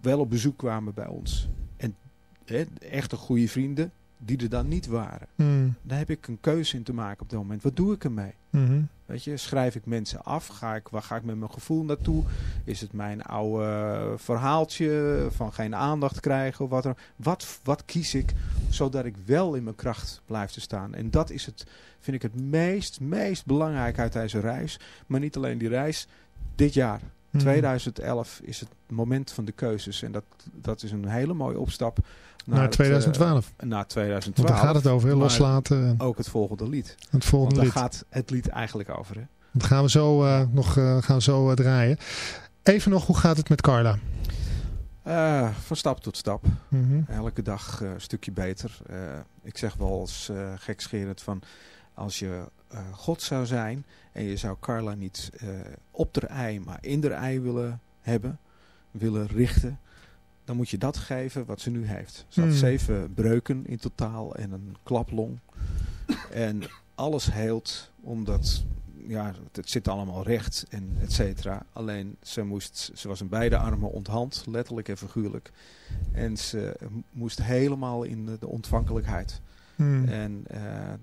wel op bezoek kwamen bij ons. En hè, echte goede vrienden, die er dan niet waren. Mhm. Daar heb ik een keuze in te maken op dat moment. Wat doe ik ermee? Mhm. Weet je, schrijf ik mensen af? Ga ik, waar ga ik met mijn gevoel naartoe? Is het mijn oude verhaaltje van geen aandacht krijgen? Of wat, er, wat, wat kies ik zodat ik wel in mijn kracht blijf te staan? En dat is het, vind ik het meest, meest belangrijk uit deze reis. Maar niet alleen die reis, dit jaar. Mhm. 2011 is het moment van de keuzes. En dat, dat is een hele mooie opstap Naar het, eh, 2012. naar 2012. Want daar gaat het over, loslaten. en Ook het volgende lied. Het volgende Want daar lied. gaat het lied eigenlijk over. Hè? Dat gaan we zo, eh, nog eh, gaan we zo eh, draaien. Even nog, hoe gaat het met Carla? Eh, van stap tot stap. Mhm. Elke dag eh, een stukje beter. Eh, ik zeg wel eh, gekscherend van... Als je eh, God zou zijn en je zou Carla niet eh, op de ei, maar in de ei willen hebben, willen richten, dan moet je dat geven wat ze nu heeft. Ze had Hmm. zeven breuken in totaal en een klaplong. En alles heelt omdat ja, het zit allemaal recht en et cetera. Alleen ze, moest, ze was in beide armen onthand, letterlijk en figuurlijk. En ze moest helemaal in de, de ontvankelijkheid. Hmm. En eh,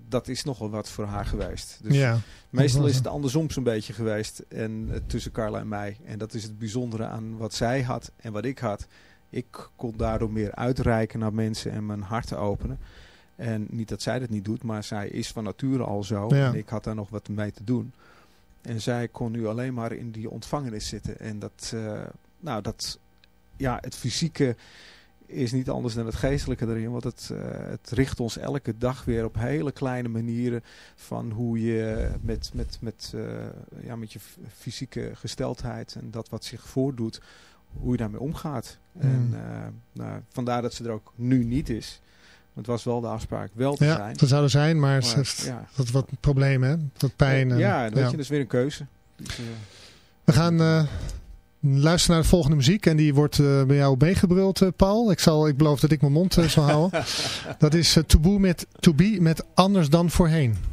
dat is nogal wat voor haar geweest. Dus Ja. meestal is het andersom zo'n beetje geweest en, eh, tussen Carla en mij. En dat is het bijzondere aan wat zij had en wat ik had. Ik kon daardoor meer uitreiken naar mensen en mijn hart openen. En niet dat zij dat niet doet, maar zij is van nature al zo. Ja. En ik had daar nog wat mee te doen. En zij kon nu alleen maar in die ontvangenis zitten. En dat, eh, nou, dat, ja, het fysieke is niet anders dan het geestelijke erin. Want het, eh, het richt ons elke dag weer op hele kleine manieren van hoe je met, met, met, eh, ja, met je fysieke gesteldheid en dat wat zich voordoet, hoe je daarmee omgaat. En Hmm. eh, nou, vandaar dat ze er ook nu niet is. Het was wel de afspraak wel te Ja, zijn. dat zou er zijn, maar, Maar, ja. wat, wat problemen, hè? Wat pijn. en- ja, weet ja. je, dat is weer een keuze. Dus, We gaan luisteren naar de volgende muziek. En die wordt eh, bij jou meegebruld, eh, Paul. Ik, zal, ik beloof dat ik mijn mond eh, zal houden. dat is to, Be met, to Be met Anders dan Voorheen.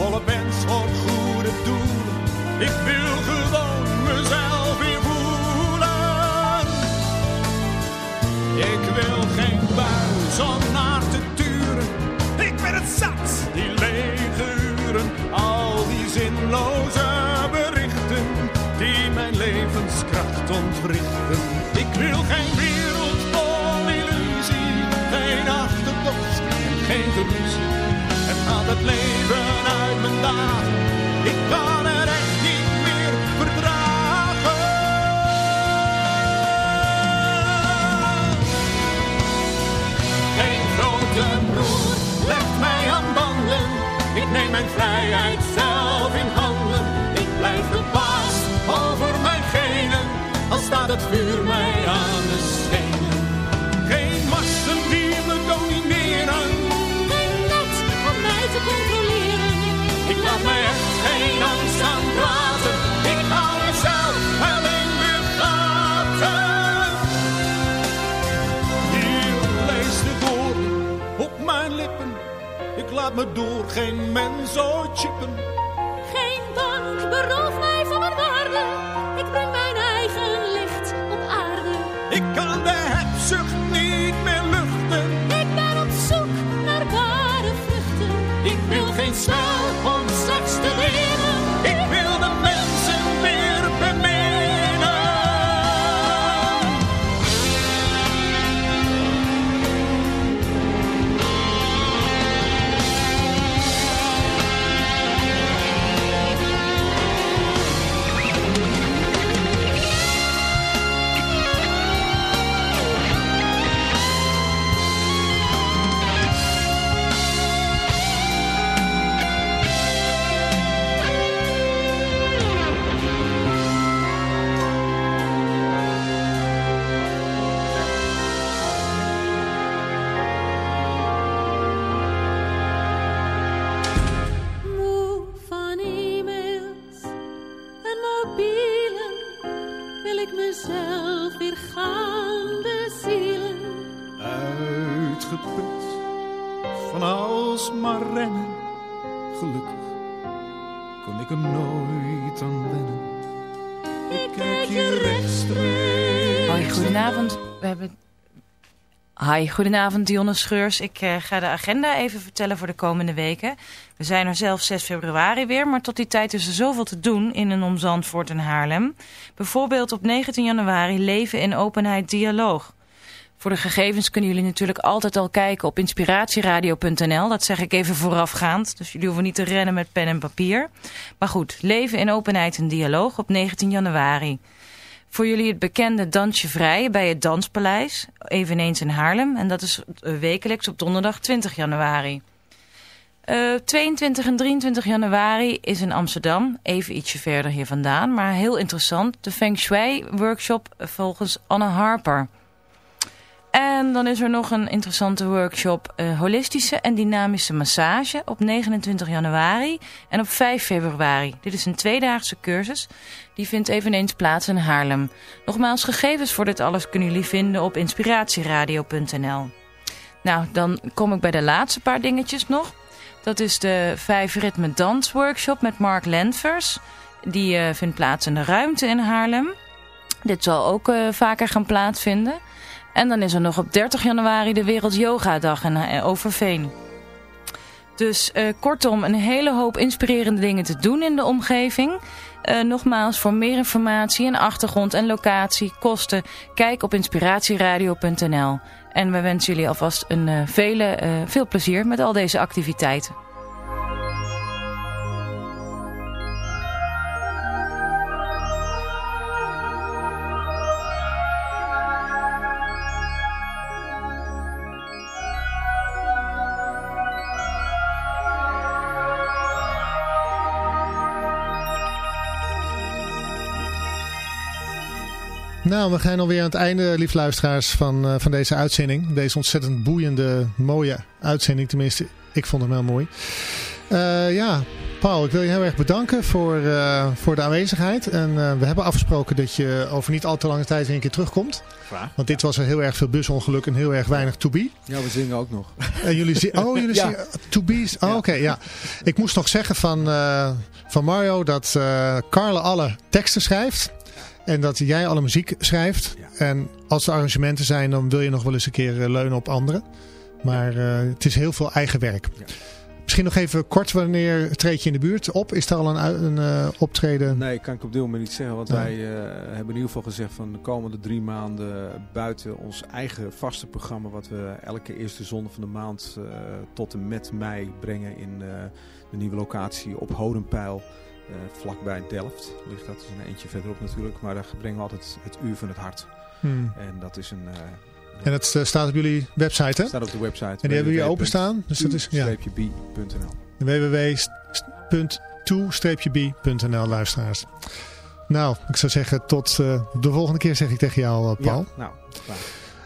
Volle pens voor goede doelen. Ik wil gewoon mezelf weer voelen. Ik wil geen buis om naar te turen. Ik ben het zat, die lege uren. Al die zinloze berichten die mijn levenskracht ontwrichten. Ik wil geen wereld vol illusie, geen achterdocht en geen geruzie. Het haalt het leven Ik kan er echt niet meer verdragen. Geen grote broer legt mij aan banden. Ik neem mijn vrijheid zelf in handen. Ik blijf de baas over mijn genen. Al staat het vuur laat me door geen mens ooit chippen. Geen bank berooft mij van mijn waarde. Ik breng mijn eigen licht op aarde. Ik kan de hebzucht niet meer luchten. Ik ben op zoek naar ware vruchten. Ik wil geen Goedenavond Dionne Scheurs. Ik eh, ga de agenda even vertellen voor de komende weken. We zijn er zelf 6 februari weer, maar tot die tijd is er zoveel te doen in en om Zandvoort en Haarlem. Bijvoorbeeld op 19 januari Leven in Openheid Dialoog. Voor de gegevens kunnen jullie natuurlijk altijd al kijken op inspiratieradio.nl. Dat zeg ik even voorafgaand, dus jullie hoeven niet te rennen met pen en papier. Maar goed, Leven in Openheid en Dialoog op 19 januari. Voor jullie het bekende Dansje Vrij bij het Danspaleis, eveneens in Haarlem. En dat is eh, wekelijks op donderdag 20 januari. Eh 22 en 23 januari is in Amsterdam, even ietsje verder hier vandaan, maar heel interessant. De Feng Shui workshop volgens Anne Harper. En dan is er nog een interessante workshop eh, holistische en dynamische massage op 29 januari en op 5 februari. Dit is een tweedaagse cursus. Die vindt eveneens plaats in Haarlem. Nogmaals, gegevens voor dit alles kunnen jullie vinden op inspiratieradio.nl. Nou, dan kom ik bij de laatste paar dingetjes nog. Dat is de 5 ritme dans workshop met Mark Lentvers. Die eh, vindt plaats in de ruimte in Haarlem. Dit zal ook eh, vaker gaan plaatsvinden. En dan is er nog op 30 januari de Wereld Yoga Dag in eh, Overveen. Dus kortom, een hele hoop inspirerende dingen te doen in de omgeving. Eh, nogmaals, voor meer informatie en achtergrond en locatie, kosten, kijk op inspiratieradio.nl. En we wensen jullie alvast een, eh, vele, eh, veel plezier met al deze activiteiten. Nou, we gaan alweer aan het einde, lief luisteraars, van, eh, van deze uitzending. Deze ontzettend boeiende, mooie uitzending. Tenminste, ik vond hem heel mooi. Eh, ja, Paul, ik wil je heel erg bedanken voor, eh, voor de aanwezigheid. En eh, we hebben afgesproken dat je over niet al te lange tijd weer een keer terugkomt. Graag. Want dit was er heel erg veel busongeluk en heel erg weinig to be. Ja, we zingen ook nog. En jullie zien, oh, jullie Ja. zien, to be, oh, oké, ja. Ik moest nog zeggen van, eh, van Mario dat eh Carle alle teksten schrijft. En dat jij alle muziek schrijft. En als er arrangementen zijn, dan wil je nog wel eens een keer eh, leunen op anderen. Maar eh, het is heel veel eigen werk. Misschien nog even kort, wanneer treed je in de buurt op? Is daar al een, een eh, optreden? Nee, kan ik op dit moment niet zeggen. Want Nee. wij hebben in ieder geval gezegd van de komende drie maanden buiten ons eigen vaste programma. Wat we elke eerste zondag van de maand tot en met mei brengen in de nieuwe locatie op Hodenpijl. Eh, vlakbij Delft ligt dat is een eentje verderop natuurlijk. Maar daar brengen we altijd het uur van het hart. Hmm. En dat is een... eh, En het eh, staat op jullie website, hè? Staat op de website. En die hebben jullie openstaan. Dus dat is ja. www.u-b.nl. www.to-b.nl luisteraars. Nou, ik zou zeggen tot de volgende keer zeg ik tegen jou, Paul. Ja, nou, klaar.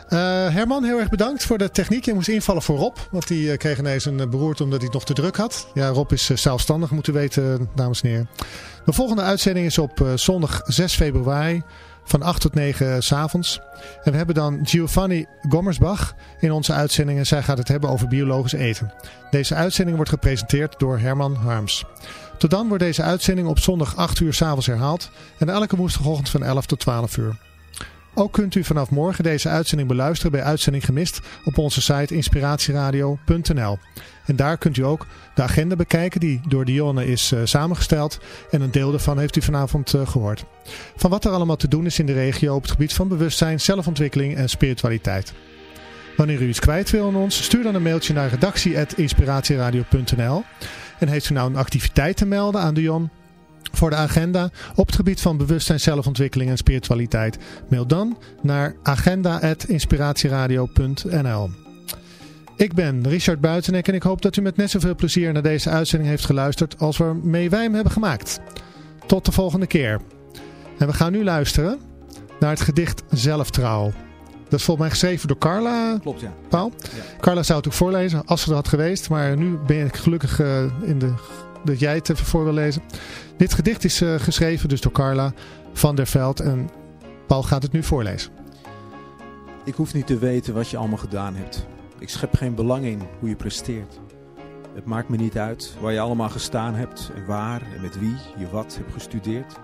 Eh, Herman, heel erg bedankt voor de techniek. Je moest invallen voor Rob, want die eh, kreeg ineens een eh, beroerte omdat hij het nog te druk had. Ja, Rob is zelfstandig, moeten weten, dames en heren. De volgende uitzending is op zondag 6 februari van 8 tot 9 s avonds. En we hebben dan Giovanni Gommersbach in onze uitzending en zij gaat het hebben over biologisch eten. Deze uitzending wordt gepresenteerd door Herman Harms. Tot dan wordt deze uitzending op zondag 8 uur s avonds herhaald en elke woensdagochtend van 11 tot 12 uur. Ook kunt u vanaf morgen deze uitzending beluisteren bij Uitzending Gemist op onze site inspiratieradio.nl. En daar kunt u ook de agenda bekijken die door Dionne is eh, samengesteld en een deel daarvan heeft u vanavond eh, gehoord. Van wat er allemaal te doen is in de regio op het gebied van bewustzijn, zelfontwikkeling en spiritualiteit. Wanneer u iets kwijt wil aan ons, stuur dan een mailtje naar redactie.inspiratieradio.nl En heeft u nou een activiteit te melden aan Dion voor de agenda op het gebied van bewustzijn, zelfontwikkeling en spiritualiteit, mail dan naar agenda.inspiratieradio.nl Ik ben Richard Buitenek en ik hoop dat u met net zoveel plezier naar deze uitzending heeft geluisterd als waarmee wij hem hebben gemaakt. Tot de volgende keer. En we gaan nu luisteren naar het gedicht Zelftrouw. Dat is volgens mij geschreven door Carla. Klopt, ja. Paul. Carla zou het ook voorlezen als ze er had geweest. Maar nu ben ik gelukkig eh, in de, dat jij het even voor wil lezen. Dit gedicht is eh, geschreven dus door Carla van der Veld. En Paul gaat het nu voorlezen. Ik hoef niet te weten wat je allemaal gedaan hebt. Ik schep geen belang in hoe je presteert. Het maakt me niet uit waar je allemaal gestaan hebt en waar en met wie je wat hebt gestudeerd.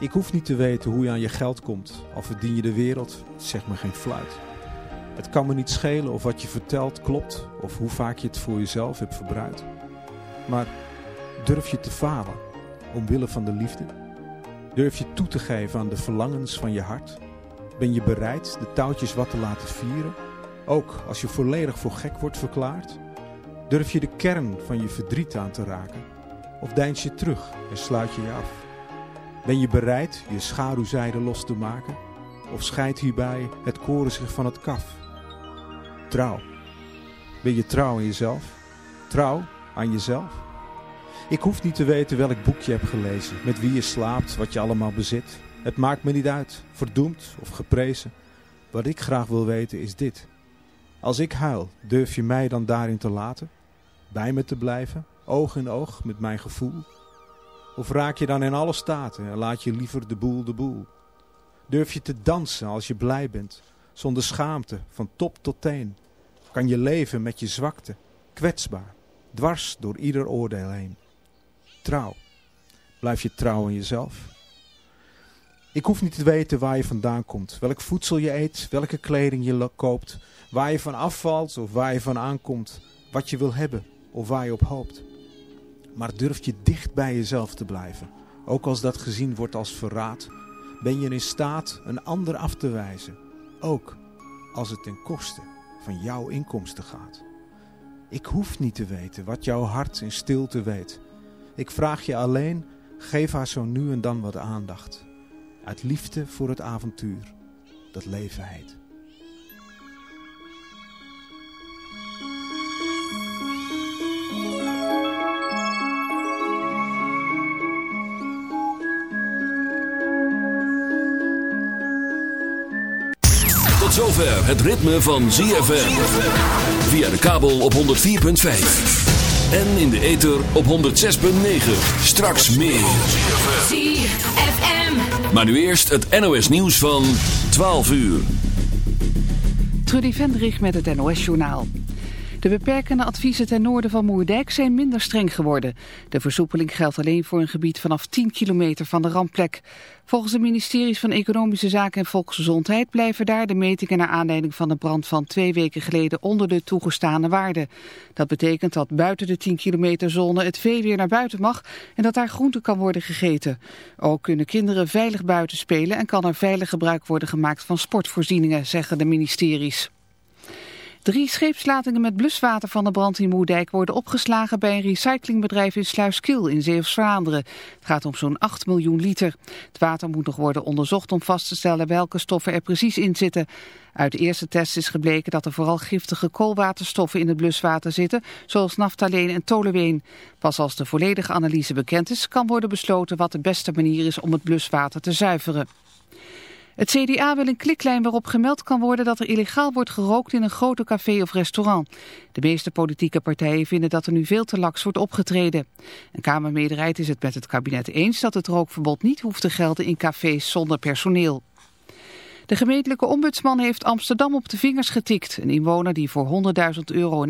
Ik hoef niet te weten hoe je aan je geld komt, al verdien je de wereld, zeg me geen fluit. Het kan me niet schelen of wat je vertelt klopt of hoe vaak je het voor jezelf hebt verbruikt. Maar durf je te falen omwille van de liefde? Durf je toe te geven aan de verlangens van je hart? Ben je bereid de touwtjes wat te laten vieren, ook als je volledig voor gek wordt verklaard? Durf je de kern van je verdriet aan te raken? Of deins je terug en sluit je je af? Ben je bereid je schaduwzijde los te maken? Of scheidt hierbij het koren zich van het kaf? Trouw. Ben je trouw aan jezelf? Trouw aan jezelf? Ik hoef niet te weten welk boek je hebt gelezen, met wie je slaapt, wat je allemaal bezit. Het maakt me niet uit, verdoemd of geprezen. Wat ik graag wil weten is dit. Als ik huil, durf je mij dan daarin te laten? Bij me te blijven, oog in oog met mijn gevoel? Of raak je dan in alle staten en laat je liever de boel de boel? Durf je te dansen als je blij bent, zonder schaamte, van top tot teen? Kan je leven met je zwakte, kwetsbaar, dwars door ieder oordeel heen? Trouw. Blijf je trouw aan jezelf? Ik hoef niet te weten waar je vandaan komt, welk voedsel je eet, welke kleding je koopt, waar je van afvalt of waar je van aankomt, wat je wil hebben of waar je op hoopt. Maar durf je dicht bij jezelf te blijven, ook als dat gezien wordt als verraad, ben je in staat een ander af te wijzen, ook als het ten koste van jouw inkomsten gaat. Ik hoef niet te weten wat jouw hart in stilte weet. Ik vraag je alleen, geef haar zo nu en dan wat aandacht. Uit liefde voor het avontuur dat leven. Tot zover het ritme van ZFM. Via de kabel op 104.5. En in de ether op 106.9. Straks meer. ZFM. Maar nu eerst het NOS nieuws van 12 uur. Trudy Vendrich met het NOS-journaal. De beperkende adviezen ten noorden van Moerdijk zijn minder streng geworden. De versoepeling geldt alleen voor een gebied vanaf 10 kilometer van de rampplek. Volgens de ministeries van Economische Zaken en Volksgezondheid blijven daar de metingen naar aanleiding van de brand van twee weken geleden onder de toegestane waarde. Dat betekent dat buiten de 10 kilometer zone het vee weer naar buiten mag en dat daar groente kan worden gegeten. Ook kunnen kinderen veilig buiten spelen en kan er veilig gebruik worden gemaakt van sportvoorzieningen, zeggen de ministeries. Drie scheepslatingen met bluswater van de brand in Moerdijk worden opgeslagen bij een recyclingbedrijf in Sluiskil in Zeeuws-Vlaanderen. Het gaat om zo'n 8 miljoen liter. Het water moet nog worden onderzocht om vast te stellen welke stoffen er precies in zitten. Uit de eerste test is gebleken dat er vooral giftige koolwaterstoffen in het bluswater zitten, zoals naftaleen en tolueen. Pas als de volledige analyse bekend is, kan worden besloten wat de beste manier is om het bluswater te zuiveren. Het CDA wil een kliklijn waarop gemeld kan worden dat er illegaal wordt gerookt in een grote café of restaurant. De meeste politieke partijen vinden dat er nu veel te laks wordt opgetreden. Een Kamermeerderheid is het met het kabinet eens dat het rookverbod niet hoeft te gelden in cafés zonder personeel. De gemeentelijke ombudsman heeft Amsterdam op de vingers getikt. Een inwoner die voor 100.000 euro een